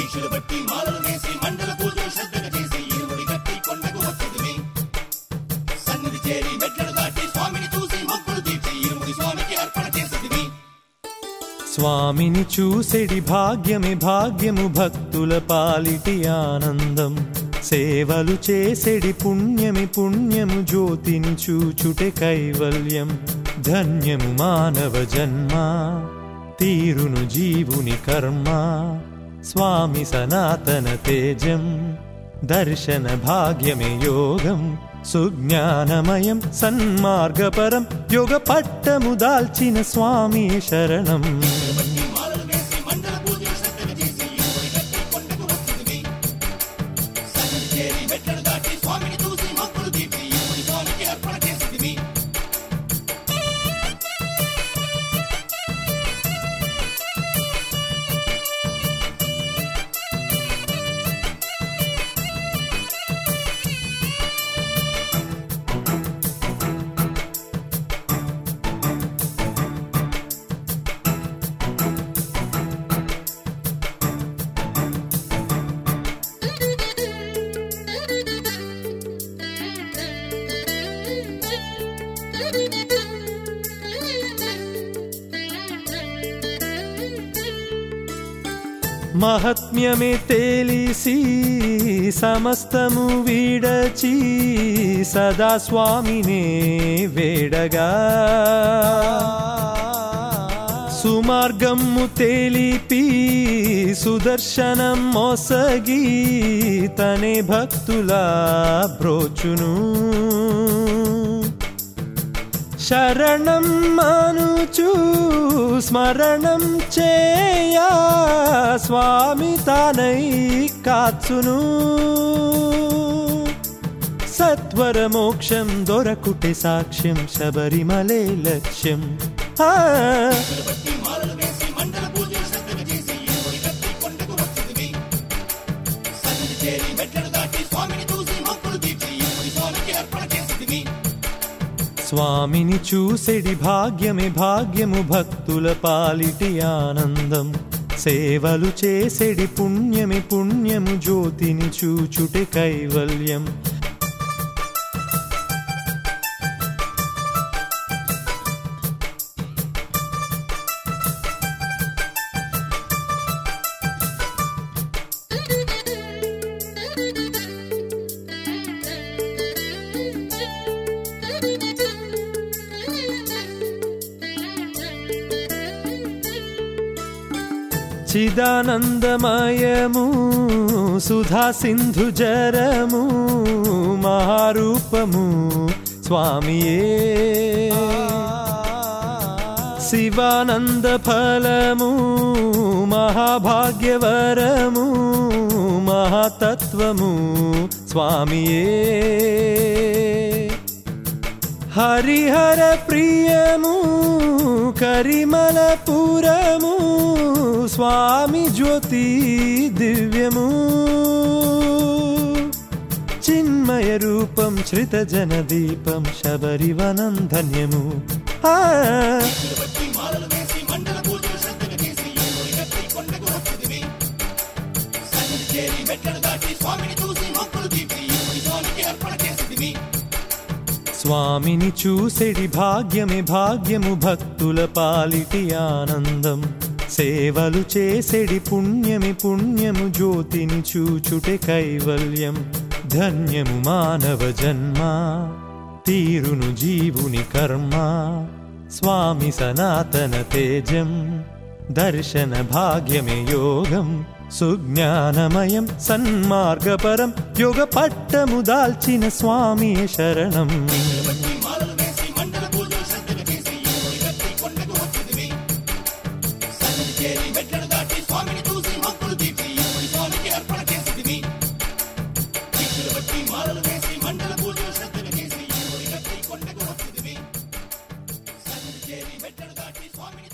దీక్షలు బట్టి మాలలు వేసి మండల పూజలు శ్రద్ధగా చేసి ఇరువుడి కట్టి కొండకు వచ్చింది సన్నిధి చేరి మెట్లను దాటి స్వామిని చూసి మొక్కులు తీర్చి ఇరువుడి స్వామికి అర్పణ చేసింది స్వామిని చూసెడి భాగ్యమే భాగ్యము భక్తుల పాలిటి ఆనందం. సేవలు చేసెడి పుణ్యమి పుణ్యము జ్యోతిని చూచుటే కైవల్యం. ధన్యము మానవ జన్మ తీరును జీవుని కర్మ. स्वामि सनातन तेजम् दर्शन भाग्य मे सुज्ञानमयं सन्मार्गपरं योगपट्टमुदाल्चिन योगपट्टमुदाचिन स्वामी शरणम्। మహత్మ్యమే తేలిసి సమస్తము వీడచి సదా స్వామినే వేడగా. సుమార్గము తేలిపి సుదర్శనం మోసగి తనే భక్తుల బ్రోచును. శరణం మనుచు స్మరణం చేయా స్వామి తానై కాచును. సత్వర మోక్షం దొరకుటే సాక్ష్యం శబరిమలే లక్ష్యం. ఆ స్వామిని చూసెడి భాగ్యమే భాగ్యము భక్తుల పాలిటి ఆనందం. సేవలు చేసెడి పుణ్యమి పుణ్యము జ్యోతిని చూచుటే కైవల్యం. सच्चिदानन्दमयमु सुधा सिन्धुजरमु महारूपमु स्वामिये। शिवानन्दफलमु महाभाग्यवरमु महातत्त्वमु स्वामिये। हरिहरप्रियमु हरिहरप्रियमुरिमलपुरमु స్వామి జ్యోతి దివ్యము. చిన్మయ రూపం శ్రిత జన దీపం శబరివనం ధన్యము ఆ. చేరి మెట్లను దాటి స్వామిని చూసి మొక్కులు తీర్చి అర్పణ చేసింది స్వామిని చూసెడి భాగ్యమే భాగ్యము భక్తుల పాలిటి ఆనందం. సేవలు చేసెడి పుణ్యమి పుణ్యము జ్యోతిని చూచుటే కైవల్యం. ధన్యము మానవ జన్మ తీరును జీవుని కర్మ. స్వామి సనాతన తేజం దర్శన భాగ్యమే యోగం. సుజ్ఞానమయం సన్మార్గపరం యోగ పట్టము దాల్చిన స్వామి శరణం. చేరి మెట్లను దాటి స్వామిని చూసి మొక్కులు తీర్చి ఎవరి స్వామికి అర్పణ చేసింది చిక్కులు బట్టి మాలలు వేసి మండల పూజలు శ్రద్ధలు చేసి ఎవరి కట్టి కొండకు వచ్చింది చేరి మెట్లను దాటి స్వామిని